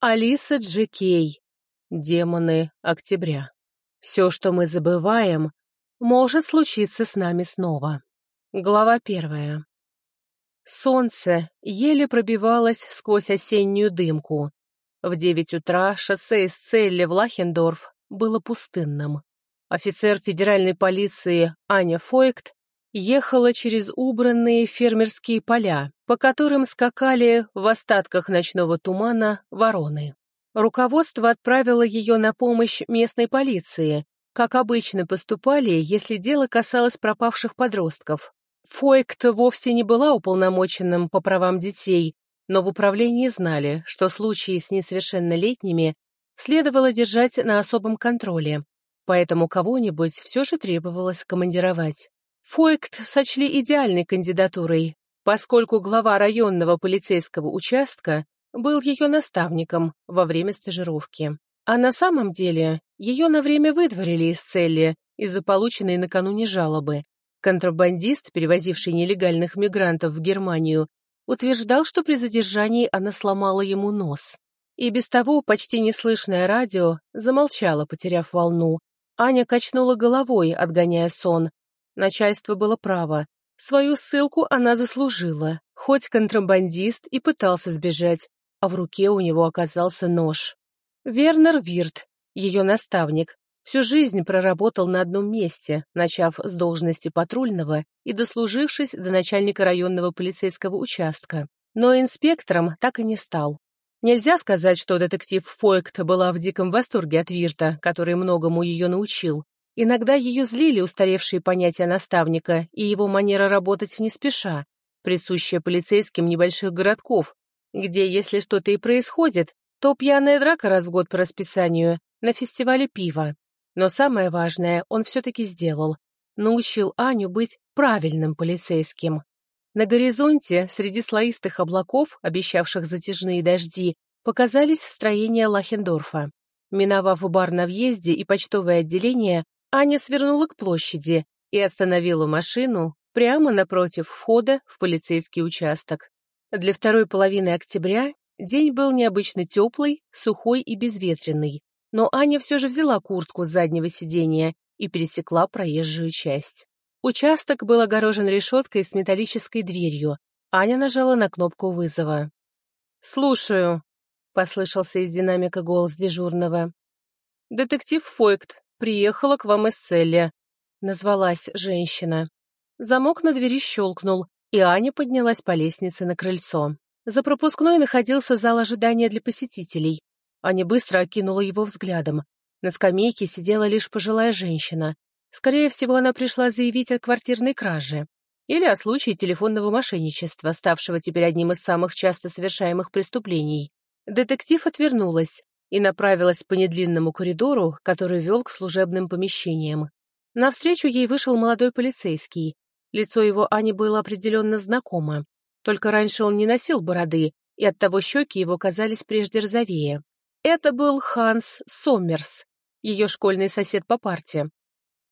Алиса Джи Кей. Демоны октября. Все, что мы забываем, может случиться с нами снова. Глава первая. Солнце еле пробивалось сквозь осеннюю дымку. В девять утра шоссе из Целли в Лахендорф было пустынным. Офицер федеральной полиции Аня Фойкт ехала через убранные фермерские поля, по которым скакали в остатках ночного тумана вороны. Руководство отправило ее на помощь местной полиции, как обычно поступали, если дело касалось пропавших подростков. Фойкт вовсе не была уполномоченным по правам детей, но в управлении знали, что случаи с несовершеннолетними следовало держать на особом контроле, поэтому кого-нибудь все же требовалось командировать. Фойкт сочли идеальной кандидатурой, поскольку глава районного полицейского участка был ее наставником во время стажировки. А на самом деле ее на время выдворили из цели из-за полученной накануне жалобы. Контрабандист, перевозивший нелегальных мигрантов в Германию, утверждал, что при задержании она сломала ему нос. И без того почти неслышное радио замолчало, потеряв волну. Аня качнула головой, отгоняя сон, Начальство было право. Свою ссылку она заслужила, хоть контрабандист и пытался сбежать, а в руке у него оказался нож. Вернер Вирт, ее наставник, всю жизнь проработал на одном месте, начав с должности патрульного и дослужившись до начальника районного полицейского участка. Но инспектором так и не стал. Нельзя сказать, что детектив Фойкт была в диком восторге от Вирта, который многому ее научил, Иногда ее злили устаревшие понятия наставника и его манера работать не спеша, присущая полицейским небольших городков, где, если что-то и происходит, то пьяная драка раз в год по расписанию на фестивале пива. Но самое важное он все-таки сделал. Научил Аню быть правильным полицейским. На горизонте, среди слоистых облаков, обещавших затяжные дожди, показались строения Лахендорфа. Миновав бар на въезде и почтовое отделение, Аня свернула к площади и остановила машину прямо напротив входа в полицейский участок. Для второй половины октября день был необычно теплый, сухой и безветренный, но Аня все же взяла куртку с заднего сиденья и пересекла проезжую часть. Участок был огорожен решеткой с металлической дверью. Аня нажала на кнопку вызова. «Слушаю», — послышался из динамика голос дежурного. «Детектив Фойкт, приехала к вам из Целли», — назвалась женщина. Замок на двери щелкнул, и Аня поднялась по лестнице на крыльцо. За пропускной находился зал ожидания для посетителей. Аня быстро окинула его взглядом. На скамейке сидела лишь пожилая женщина. Скорее всего, она пришла заявить о квартирной краже. Или о случае телефонного мошенничества, ставшего теперь одним из самых часто совершаемых преступлений. Детектив отвернулась, и направилась по недлинному коридору, который вел к служебным помещениям. Навстречу ей вышел молодой полицейский. Лицо его Ане было определенно знакомо. Только раньше он не носил бороды, и оттого щеки его казались прежде розовее. Это был Ханс Соммерс, ее школьный сосед по парте.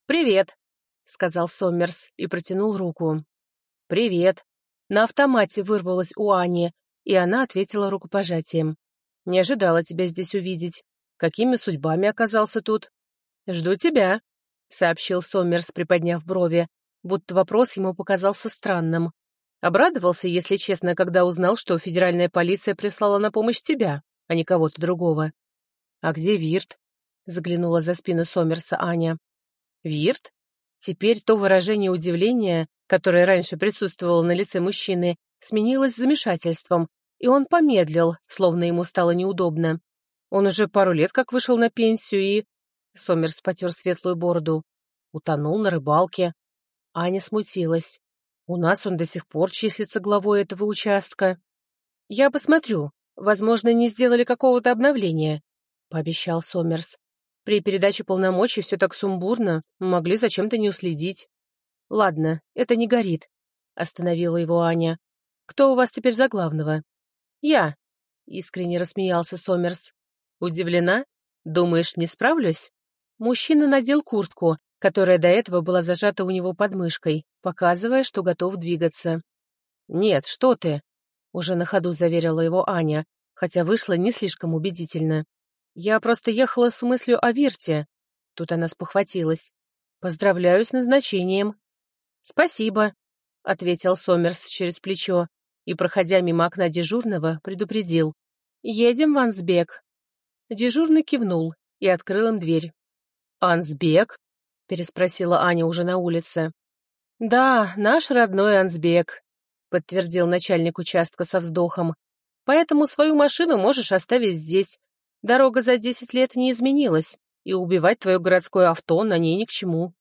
«Привет», — сказал Соммерс и протянул руку. «Привет». На автомате вырвалось у Ани, и она ответила рукопожатием. Не ожидала тебя здесь увидеть. Какими судьбами оказался тут? Жду тебя, — сообщил Сомерс, приподняв брови, будто вопрос ему показался странным. Обрадовался, если честно, когда узнал, что федеральная полиция прислала на помощь тебя, а не кого-то другого. «А где Вирт?» — заглянула за спину Сомерса Аня. «Вирт?» Теперь то выражение удивления, которое раньше присутствовало на лице мужчины, сменилось замешательством, и он помедлил, словно ему стало неудобно. Он уже пару лет как вышел на пенсию и... Сомерс потер светлую бороду. Утонул на рыбалке. Аня смутилась. У нас он до сих пор числится главой этого участка. Я посмотрю. Возможно, не сделали какого-то обновления, — пообещал Сомерс. При передаче полномочий все так сумбурно, могли зачем-то не уследить. Ладно, это не горит, — остановила его Аня. Кто у вас теперь за главного? «Я», — искренне рассмеялся Сомерс. «Удивлена? Думаешь, не справлюсь?» Мужчина надел куртку, которая до этого была зажата у него под мышкой, показывая, что готов двигаться. «Нет, что ты!» — уже на ходу заверила его Аня. хотя вышло не слишком убедительно. «Я просто ехала с мыслью о Вирте». Тут она спохватилась. «Поздравляю с назначением». «Спасибо», — ответил Сомерс через плечо и, проходя мимо окна дежурного, предупредил. «Едем в Ансбек». Дежурный кивнул и открыл им дверь. «Ансбек?» — переспросила Аня уже на улице. «Да, наш родной Ансбек», — подтвердил начальник участка со вздохом. «Поэтому свою машину можешь оставить здесь. Дорога за десять лет не изменилась, и убивать твое городское авто на ней ни к чему».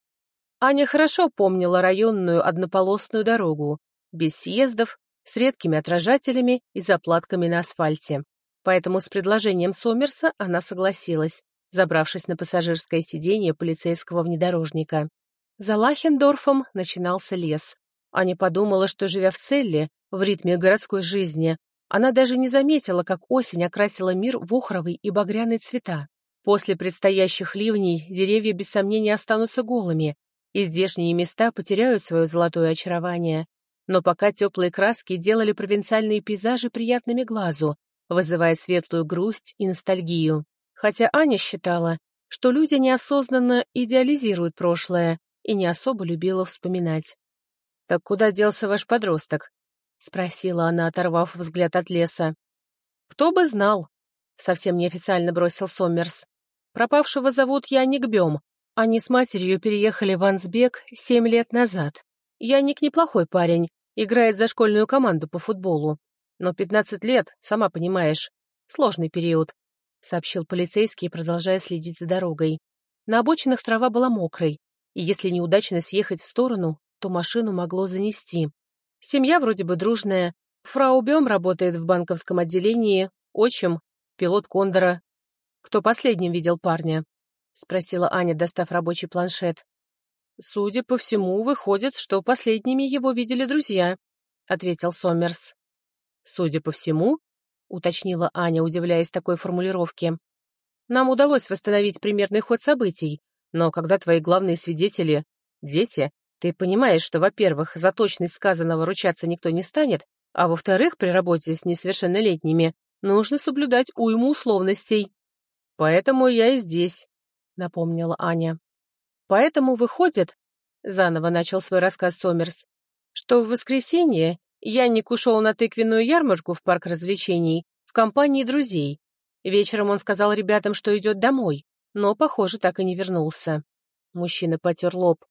Аня хорошо помнила районную однополосную дорогу, без съездов, с редкими отражателями и заплатками на асфальте. Поэтому с предложением Сомерса она согласилась, забравшись на пассажирское сиденье полицейского внедорожника. За Лахендорфом начинался лес. Аня подумала, что, живя в Целле, в ритме городской жизни, она даже не заметила, как осень окрасила мир в охровый и багряный цвета. После предстоящих ливней деревья без сомнения останутся голыми, и здешние места потеряют свое золотое очарование. Но пока теплые краски делали провинциальные пейзажи приятными глазу, вызывая светлую грусть и ностальгию. Хотя Аня считала, что люди неосознанно идеализируют прошлое и не особо любила вспоминать. «Так куда делся ваш подросток?» — спросила она, оторвав взгляд от леса. «Кто бы знал?» — совсем неофициально бросил Сомерс. «Пропавшего зовут Яник Бем. Они с матерью переехали в Ансбек семь лет назад. Яник неплохой парень, играет за школьную команду по футболу. Но 15 лет, сама понимаешь, сложный период, сообщил полицейский, продолжая следить за дорогой. На обочинах трава была мокрой, и если неудачно съехать в сторону, то машину могло занести. Семья вроде бы дружная. Фрау Бем работает в банковском отделении, отчим — пилот Кондора. «Кто последним видел парня?» — спросила Аня, достав рабочий планшет. «Судя по всему, выходит, что последними его видели друзья», — ответил Сомерс. «Судя по всему?» — уточнила Аня, удивляясь такой формулировке. «Нам удалось восстановить примерный ход событий, но когда твои главные свидетели — дети, ты понимаешь, что, во-первых, за точность сказанного ручаться никто не станет, а во-вторых, при работе с несовершеннолетними нужно соблюдать уйму условностей. Поэтому я и здесь», — напомнила Аня. Поэтому выходит, — заново начал свой рассказ Сомерс, — что в воскресенье Янник ушел на тыквенную ярмарку в парк развлечений в компании друзей. Вечером он сказал ребятам, что идет домой, но, похоже, так и не вернулся. Мужчина потер лоб.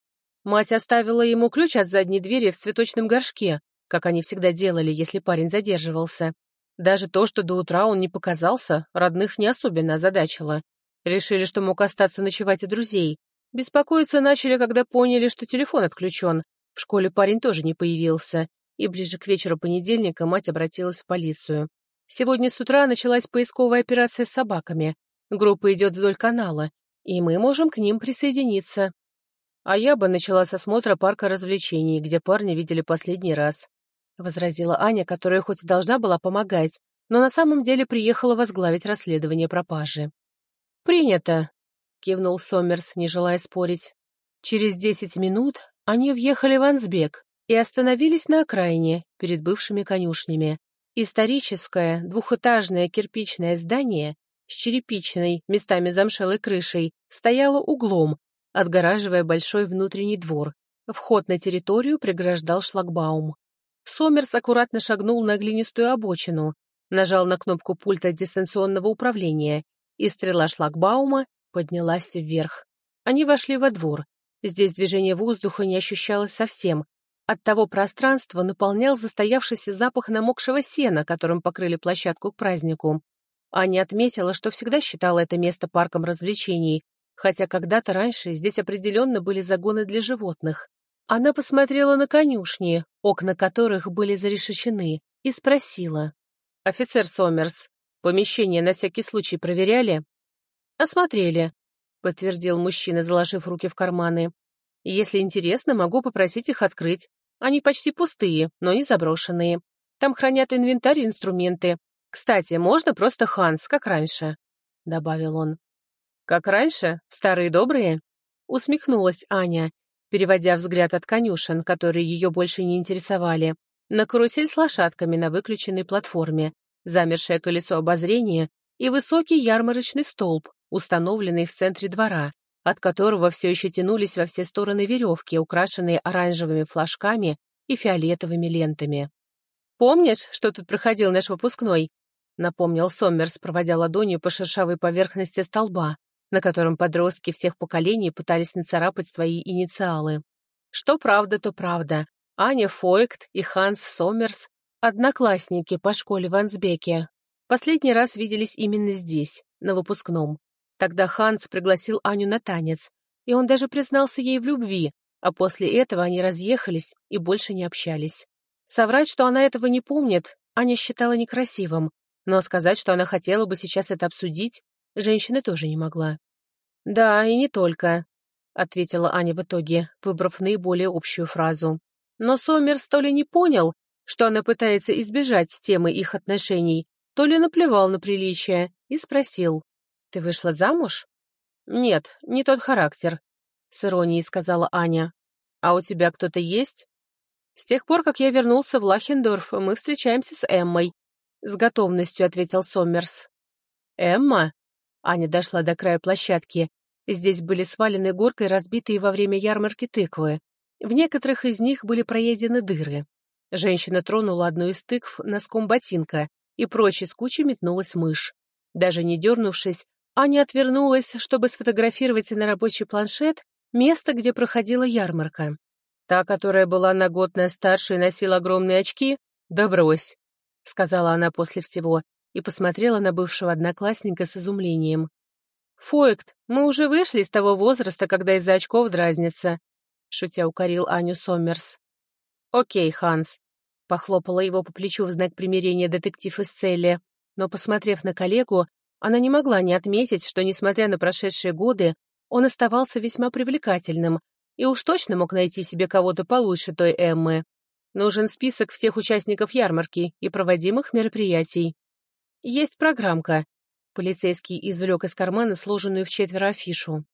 Мать оставила ему ключ от задней двери в цветочном горшке, как они всегда делали, если парень задерживался. Даже то, что до утра он не показался, родных не особенно озадачило. Решили, что мог остаться ночевать у друзей, Беспокоиться начали, когда поняли, что телефон отключен. В школе парень тоже не появился, и ближе к вечеру понедельника мать обратилась в полицию. Сегодня с утра началась поисковая операция с собаками. Группа идет вдоль канала, и мы можем к ним присоединиться. А я бы начала с осмотра парка развлечений, где парня видели последний раз. Возразила Аня, которая хоть и должна была помогать, но на самом деле приехала возглавить расследование пропажи. «Принято», кивнул Сомерс, не желая спорить. Через десять минут они въехали в Ансбек и остановились на окраине, перед бывшими конюшнями. Историческое двухэтажное кирпичное здание с черепичной, местами замшелой крышей, стояло углом, отгораживая большой внутренний двор. Вход на территорию преграждал шлагбаум. Сомерс аккуратно шагнул на глинистую обочину, нажал на кнопку пульта дистанционного управления, и стрела шлагбаума поднялась вверх. Они вошли во двор. Здесь движение воздуха не ощущалось совсем. От того пространства наполнял застоявшийся запах намокшего сена, которым покрыли площадку к празднику. Аня отметила, что всегда считала это место парком развлечений, хотя когда-то раньше здесь определенно были загоны для животных. Она посмотрела на конюшни, окна которых были зарешечены, и спросила. «Офицер Сомерс, помещение на всякий случай проверяли?» «Осмотрели», — подтвердил мужчина, заложив руки в карманы. «Если интересно, могу попросить их открыть. Они почти пустые, но не заброшенные. Там хранят инвентарь и инструменты. Кстати, можно просто Ханс, как раньше», — добавил он. «Как раньше? Старые добрые?» — усмехнулась Аня, переводя взгляд от конюшен, которые ее больше не интересовали, на карусель с лошадками на выключенной платформе, замершее колесо обозрения и высокий ярмарочный столб, установленный в центре двора, от которого все еще тянулись во все стороны веревки, украшенные оранжевыми флажками и фиолетовыми лентами. «Помнишь, что тут проходил наш выпускной?» — напомнил Соммерс, проводя ладонью по шершавой поверхности столба, на котором подростки всех поколений пытались нацарапать свои инициалы. Что правда, то правда. Аня Фойкт и Ханс Соммерс — одноклассники по школе в Ансбеке. Последний раз виделись именно здесь, на выпускном. Тогда Ханс пригласил Аню на танец, и он даже признался ей в любви, а после этого они разъехались и больше не общались. Соврать, что она этого не помнит, Аня считала некрасивым, но сказать, что она хотела бы сейчас это обсудить, женщина тоже не могла. «Да, и не только», — ответила Аня в итоге, выбрав наиболее общую фразу. Но Сомерс то ли не понял, что она пытается избежать темы их отношений, то ли наплевал на приличие и спросил. «Ты вышла замуж?» «Нет, не тот характер», — с иронией сказала Аня. «А у тебя кто-то есть?» С тех пор, как я вернулся в Лахендорф, мы встречаемся с Эммой. С готовностью ответил Соммерс. Эмма? Аня дошла до края площадки. Здесь были свалены горкой разбитые во время ярмарки тыквы. В некоторых из них были проедены дыры. Женщина тронула одну из тыкв носком ботинка, и прочь из кучи метнулась мышь. Даже не дернувшись, Аня отвернулась, чтобы сфотографировать на рабочий планшет место, где проходила ярмарка. Та, которая была на год на старше и носила огромные очки? Да брось, — сказала она после всего и посмотрела на бывшего одноклассника с изумлением. «Фойкт, мы уже вышли из того возраста, когда из-за очков дразнится», — шутя укорил Аню Соммерс. «Окей, Ханс», — похлопала его по плечу в знак примирения детектив из цели, но, посмотрев на коллегу, она не могла не отметить, что, несмотря на прошедшие годы, он оставался весьма привлекательным, и уж точно мог найти себе кого-то получше той Эммы. Нужен список всех участников ярмарки и проводимых мероприятий. Есть программка. Полицейский извлек из кармана сложенную в четверо афишу.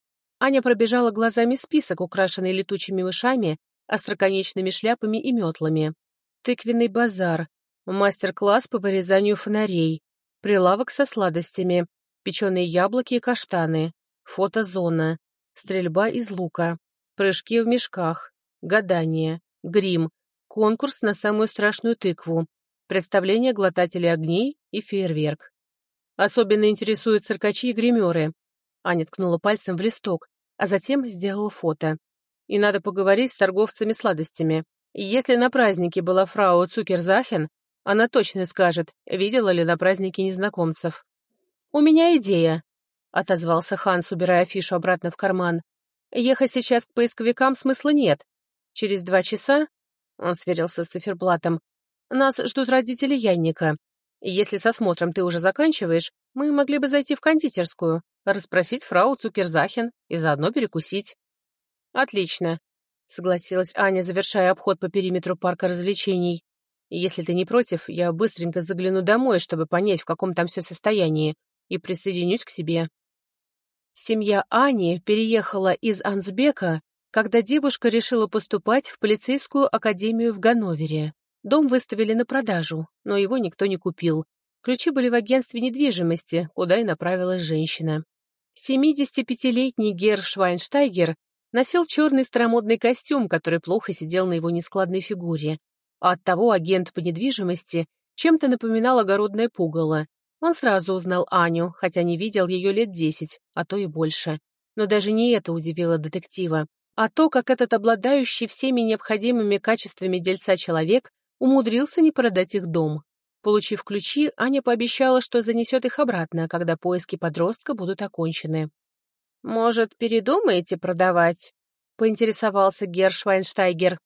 Аня пробежала глазами список, украшенный летучими мышами, остроконечными шляпами и метлами. Тыквенный базар, мастер-класс по вырезанию фонарей, прилавок со сладостями, печеные яблоки и каштаны, фотозона, стрельба из лука, прыжки в мешках, гадание, грим, конкурс на самую страшную тыкву, представление глотателей огней и фейерверк. Особенно интересуют циркачи и гримеры. Аня ткнула пальцем в листок, а затем сделала фото. И надо поговорить с торговцами сладостями. Если на празднике была фрау Цукерзахен, она точно скажет, видела ли на празднике незнакомцев. «У меня идея», — отозвался Ханс, убирая афишу обратно в карман. Ехать сейчас к поисковикам смысла нет. Через два часа, он сверился с циферблатом, нас ждут родители Янника. Если со смотром ты уже заканчиваешь, мы могли бы зайти в кондитерскую, расспросить фрау Цукерзахен и заодно перекусить. Отлично, согласилась Аня, завершая обход по периметру парка развлечений. Если ты не против, я быстренько загляну домой, чтобы понять, в каком там все состоянии, и присоединюсь к себе. Семья Ани переехала из Ансбека, когда девушка решила поступать в полицейскую академию в Ганновере. Дом выставили на продажу, но его никто не купил. Ключи были в агентстве недвижимости, куда и направилась женщина. 75-летний Гер Швайнштайгер носил черный старомодный костюм, который плохо сидел на его нескладной фигуре. А оттого агент по недвижимости чем-то напоминал огородное пугало. Он сразу узнал Аню, хотя не видел ее лет десять, а то и больше. Но даже не это удивило детектива, а то, как этот обладающий всеми необходимыми качествами дельца человек умудрился не продать их дом. Получив ключи, Аня пообещала, что занесет их обратно, когда поиски подростка будут окончены. «Может, передумаете продавать?» — поинтересовался Герр Швайнштайгер.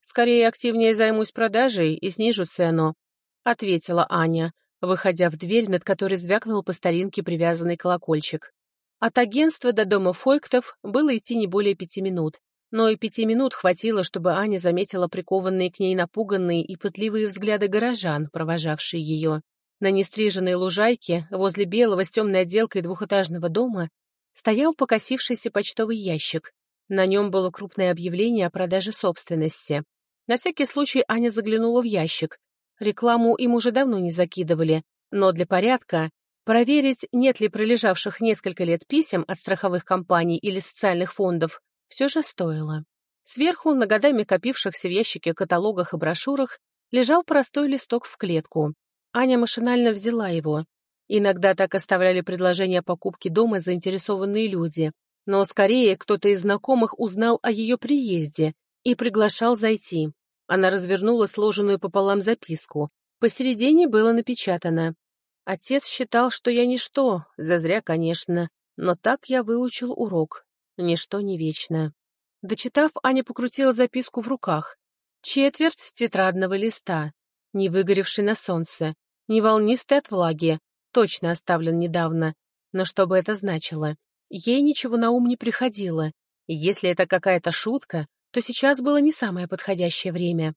«Скорее активнее займусь продажей и снижу цену», — ответила Аня, выходя в дверь, над которой звякнул по старинке привязанный колокольчик. От агентства до дома Фойктов было идти не более пяти минут, но и пяти минут хватило, чтобы Аня заметила прикованные к ней напуганные и пытливые взгляды горожан, провожавшие ее. На нестриженной лужайке, возле белого с темной отделкой двухэтажного дома, стоял покосившийся почтовый ящик. На нем было крупное объявление о продаже собственности. На всякий случай Аня заглянула в ящик, Рекламу им уже давно не закидывали, но для порядка проверить, нет ли пролежавших несколько лет писем от страховых компаний или социальных фондов, все же стоило. Сверху, на годами копившихся в ящике каталогах и брошюрах, лежал простой листок в клетку. Аня машинально взяла его. Иногда так оставляли предложения покупки дома заинтересованные люди, но скорее кто-то из знакомых узнал о ее приезде и приглашал зайти. Она развернула сложенную пополам записку. Посередине было напечатано. Отец считал, что я ничто, зазря, конечно, но так я выучил урок. Ничто не вечно. Дочитав, Аня покрутила записку в руках. Четверть тетрадного листа, не выгоревший на солнце, не волнистый от влаги, точно оставлен недавно. Но что бы это значило? Ей ничего на ум не приходило. И если это какая-то шутка, то сейчас было не самое подходящее время.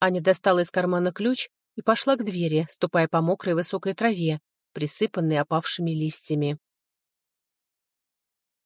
Аня достала из кармана ключ и пошла к двери, ступая по мокрой высокой траве, присыпанной опавшими листьями.